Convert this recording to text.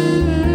Música